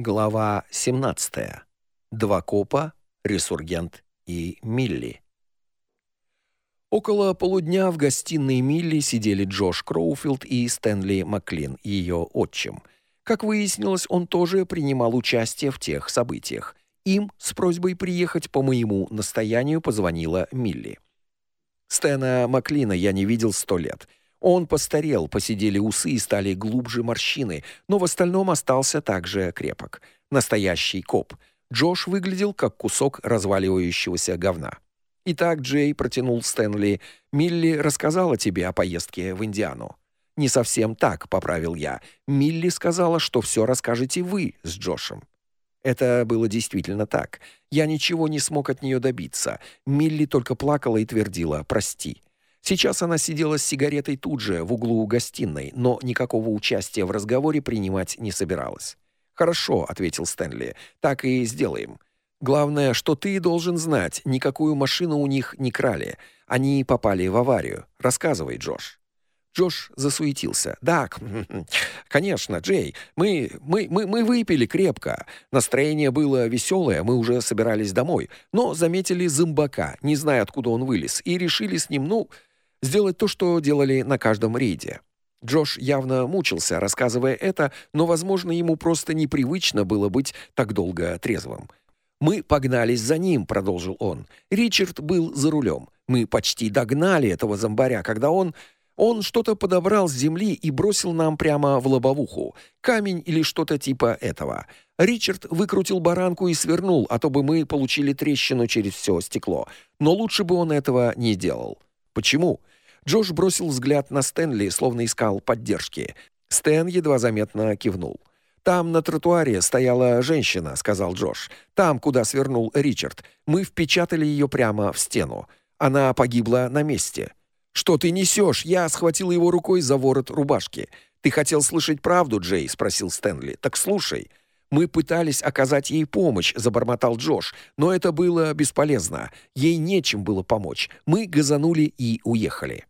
Глава 17. Два копа, ресургент и Милли. Около полудня в гостиной Милли сидели Джош Кроуфилд и Стэнли Маклин, ее отчим. Как выяснилось, он тоже принимал участие в тех событиях. Им с просьбой приехать по моему настоянию позвонила Милли. Стэна Маклина я не видел сто лет. Он постарел, посидели усы и стали глубже морщины, но в остальном остался также крепок. Настоящий коп. Джош выглядел как кусок разваливающегося говна. Итак, Джей протянул Стэнли. Милли рассказала тебе о поездке в Индиану. Не совсем так, поправил я. Милли сказала, что все расскажете вы с Джошем. Это было действительно так. Я ничего не смог от нее добиться. Милли только плакала и твердила: "Прости". Сейчас она сидела с сигаретой тут же, в углу гостиной, но никакого участия в разговоре принимать не собиралась. "Хорошо", ответил Стэнли. "Так и сделаем. Главное, что ты должен знать, никакую машину у них не крали. Они попали в аварию. Рассказывай, Джош". Джош засуетился. "Да, конечно, Джей. Мы мы мы мы выпили крепко. Настроение было веселое, мы уже собирались домой, но заметили зомбака, не зная, откуда он вылез, и решили с ним, ну, сделать то, что делали на каждом рейде. Джош явно мучился, рассказывая это, но, возможно, ему просто непривычно было быть так долго трезвым. Мы погнались за ним, продолжил он. Ричард был за рулем. Мы почти догнали этого зомбаря, когда он он что-то подобрал с земли и бросил нам прямо в лобовуху. Камень или что-то типа этого. Ричард выкрутил баранку и свернул, а то бы мы получили трещину через все стекло. Но лучше бы он этого не делал. Почему? Джош бросил взгляд на Стэнли, словно искал поддержки. Стэн едва заметно кивнул. Там на тротуаре стояла женщина, сказал Джош. Там, куда свернул Ричард. Мы впечатали ее прямо в стену. Она погибла на месте. Что ты несешь? Я схватил его рукой за ворот рубашки. Ты хотел слышать правду, Джей, спросил Стэнли. Так слушай. Мы пытались оказать ей помощь, забормотал Джош, но это было бесполезно. Ей нечем было помочь. Мы газанули и уехали.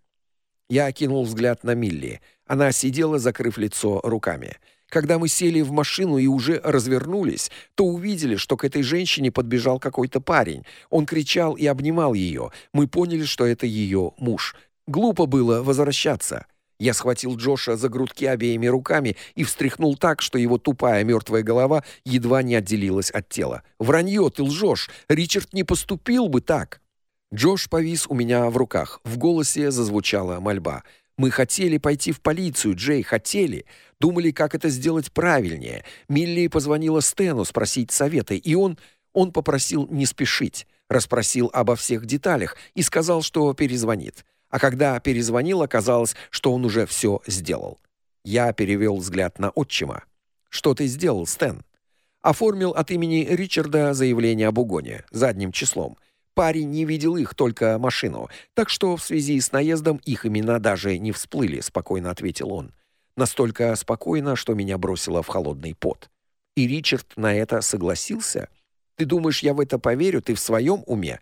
Я окинул взгляд на Милли. Она сидела, закрыв лицо руками. Когда мы сели в машину и уже развернулись, то увидели, что к этой женщине подбежал какой-то парень. Он кричал и обнимал ее. Мы поняли, что это ее муж. Глупо было возвращаться. Я схватил Джоша за грудки обеими руками и встряхнул так, что его тупая мертвая голова едва не отделилась от тела. Вранье, ты лжешь. Ричард не поступил бы так. Джош повис у меня в руках. В голосе зазвучала мольба. Мы хотели пойти в полицию, Джей, хотели. Думали, как это сделать правильнее. Милли позвонила Стэну спросить совета, и он он попросил не спешить, расспросил обо всех деталях и сказал, что перезвонит. А когда перезвонил, оказалось, что он уже все сделал. Я перевел взгляд на отчима. Что ты сделал, Стэн? Оформил от имени Ричарда заявление об угоне задним числом. Парень не видел их, только машину. Так что в связи с наездом их имена даже не всплыли, спокойно ответил он. Настолько спокойно, что меня бросило в холодный пот. И Ричард на это согласился? Ты думаешь, я в это поверю? Ты в своем уме?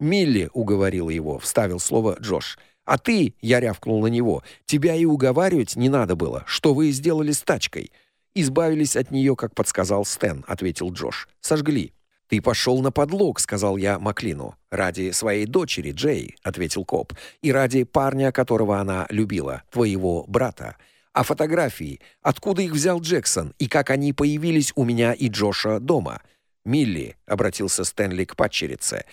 Милли уговорила его, вставил слово Джош. А ты, я рявкнул на него, тебя и уговаривать не надо было. Что вы сделали с тачкой? Избавились от нее, как подсказал Стэн, ответил Джош. Сожгли. Ты пошел на подлог, сказал я Маклину. Ради своей дочери, Джей, ответил коп, и ради парня, которого она любила, твоего брата. А фотографии, откуда их взял Джексон и как они появились у меня и Джоша дома? Милли обратился Стэнли к падчерице.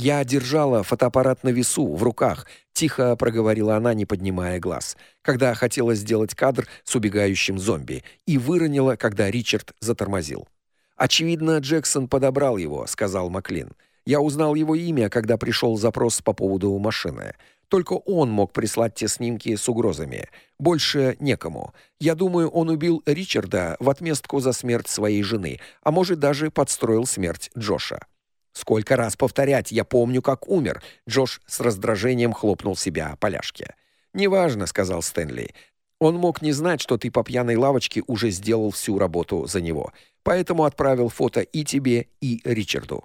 Я держала фотоаппарат на весу в руках, тихо проговорила она, не поднимая глаз, когда хотела сделать кадр с убегающим зомби, и выронила, когда Ричард затормозил. Очевидно, Джексон подобрал его, сказал Маклин. Я узнал его имя, когда пришел запрос по поводу машины. Только он мог прислать те снимки с угрозами. Больше некому. Я думаю, он убил Ричарда в отместку за смерть своей жены, а может даже подстроил смерть Джоша. Сколько раз повторять, я помню, как умер. Джош с раздражением хлопнул себя по ляжке. "Неважно", сказал Стэнли. Он мог не знать, что ты по пьяной лавочке уже сделал всю работу за него. Поэтому отправил фото и тебе, и Ричарду.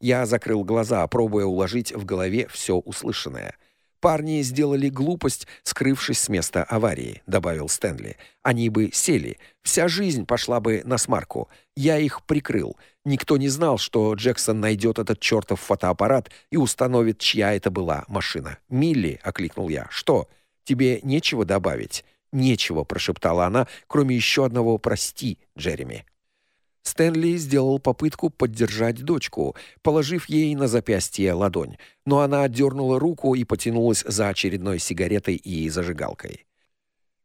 Я закрыл глаза, пробуя уложить в голове все услышанное. Парни сделали глупость, скрывшись с места аварии, добавил Стэнли. Они бы сели, вся жизнь пошла бы на смарку. Я их прикрыл. Никто не знал, что Джексон найдет этот чертов фотоаппарат и установит, чья это была машина. Милли, окликнул я. Что? Тебе нечего добавить? Нечего, прошептала она, кроме еще одного прости, Джереми. Стэнли сделал попытку поддержать дочку, положив ей на запястье ладонь, но она отдернула руку и потянулась за очередной сигаретой и зажигалкой.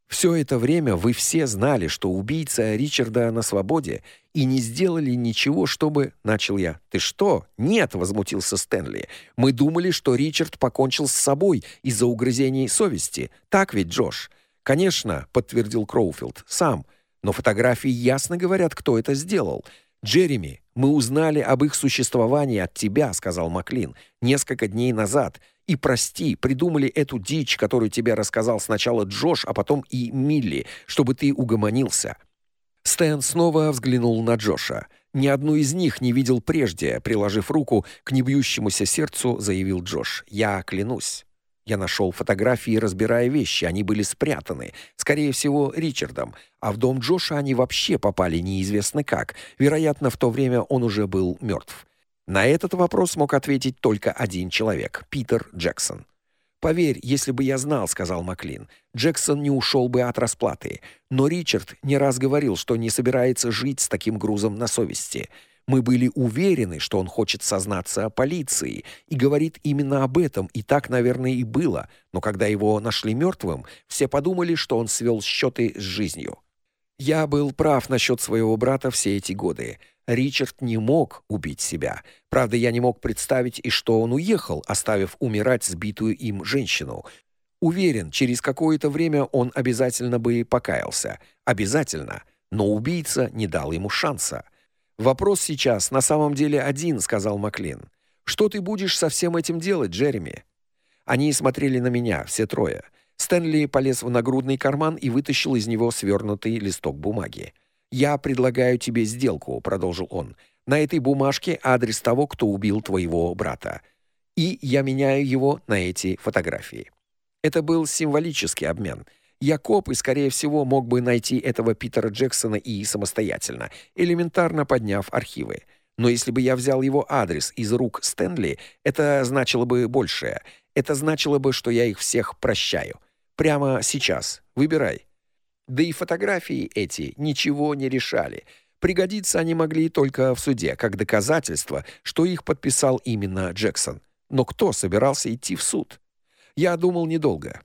Все это время вы все знали, что убийца Ричарда на свободе, и не сделали ничего, чтобы, начал я. Ты что? Нет, возмутился Стэнли. Мы думали, что Ричард покончил с собой из-за угрызений совести. Так ведь, Джош? Конечно, подтвердил Кроуфилд. Сам но фотографии ясно говорят, кто это сделал. Джереми, мы узнали об их существовании от тебя, сказал Маклин, несколько дней назад. И прости, придумали эту дичь, которую тебе рассказал сначала Джош, а потом и Милли, чтобы ты угомонился. Стэн снова взглянул на Джоша. Ни одну из них не видел прежде, приложив руку к небьющемуся сердцу, заявил Джош. Я клянусь. Я нашел фотографии, разбирая вещи, они были спрятаны, скорее всего, Ричардом, а в дом Джоша они вообще попали неизвестно как. Вероятно, в то время он уже был мертв. На этот вопрос мог ответить только один человек Питер Джексон. Поверь, если бы я знал, сказал Маклин, Джексон не ушел бы от расплаты. Но Ричард не раз говорил, что не собирается жить с таким грузом на совести. Мы были уверены, что он хочет сознаться о полиции и говорит именно об этом, и так, наверное, и было. Но когда его нашли мертвым, все подумали, что он свел счеты с жизнью. Я был прав насчет своего брата все эти годы. Ричард не мог убить себя. Правда, я не мог представить и что он уехал, оставив умирать сбитую им женщину. Уверен, через какое-то время он обязательно бы покаялся. Обязательно. Но убийца не дал ему шанса. Вопрос сейчас на самом деле один, сказал Маклин. Что ты будешь со всем этим делать, Джереми? Они смотрели на меня, все трое. Стэнли полез в нагрудный карман и вытащил из него свернутый листок бумаги. Я предлагаю тебе сделку, продолжил он. На этой бумажке адрес того, кто убил твоего брата. И я меняю его на эти фотографии. Это был символический обмен. Я коп и, скорее всего, мог бы найти этого Питера Джексона и самостоятельно, элементарно подняв архивы. Но если бы я взял его адрес из рук Стэнли, это значило бы большее. Это значило бы, что я их всех прощаю. Прямо сейчас. Выбирай. Да и фотографии эти ничего не решали. Пригодиться они могли только в суде, как доказательство, что их подписал именно Джексон. Но кто собирался идти в суд? Я думал недолго.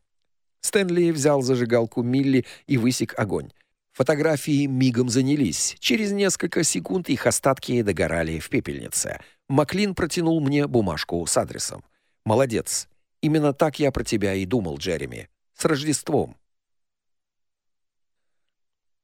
Стэнли взял зажигалку Милли и высек огонь. Фотографии мигом занялись. Через несколько секунд их остатки догорали в пепельнице. Маклин протянул мне бумажку с адресом. Молодец. Именно так я про тебя и думал, Джереми. С Рождеством.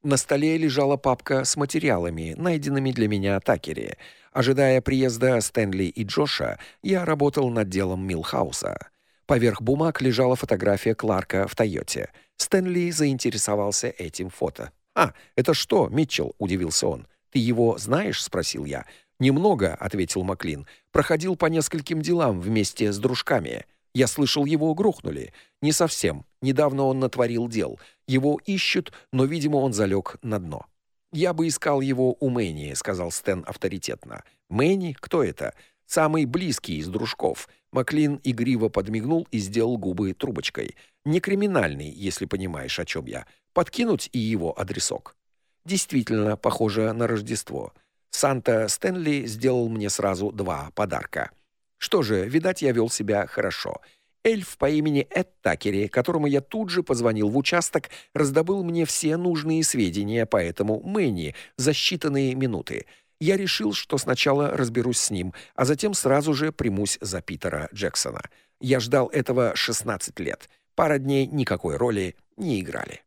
На столе лежала папка с материалами, найденными для меня в Такере. Ожидая приезда Стэнли и Джоша, я работал над делом Милхауса. Поверх бумаг лежала фотография Кларка в Тойоте. Стэнли заинтересовался этим фото. «А, это что, Митчелл?» — удивился он. «Ты его знаешь?» — спросил я. «Немного», — ответил Маклин. «Проходил по нескольким делам вместе с дружками. Я слышал, его грохнули. Не совсем. Недавно он натворил дел. Его ищут, но, видимо, он залег на дно». «Я бы искал его у Мэнни», — сказал Стэн авторитетно. «Мэнни? Кто это?» «Самый близкий из дружков. Маклин игриво подмигнул и сделал губы трубочкой. Не криминальный, если понимаешь, о чем я. Подкинуть и его адресок. Действительно, похоже на Рождество. Санта Стэнли сделал мне сразу два подарка. Что же, видать, я вел себя хорошо. Эльф по имени Эд Такери, которому я тут же позвонил в участок, раздобыл мне все нужные сведения по этому Мэнни за считанные минуты я решил, что сначала разберусь с ним, а затем сразу же примусь за Питера Джексона. Я ждал этого 16 лет. Пара дней никакой роли не играли.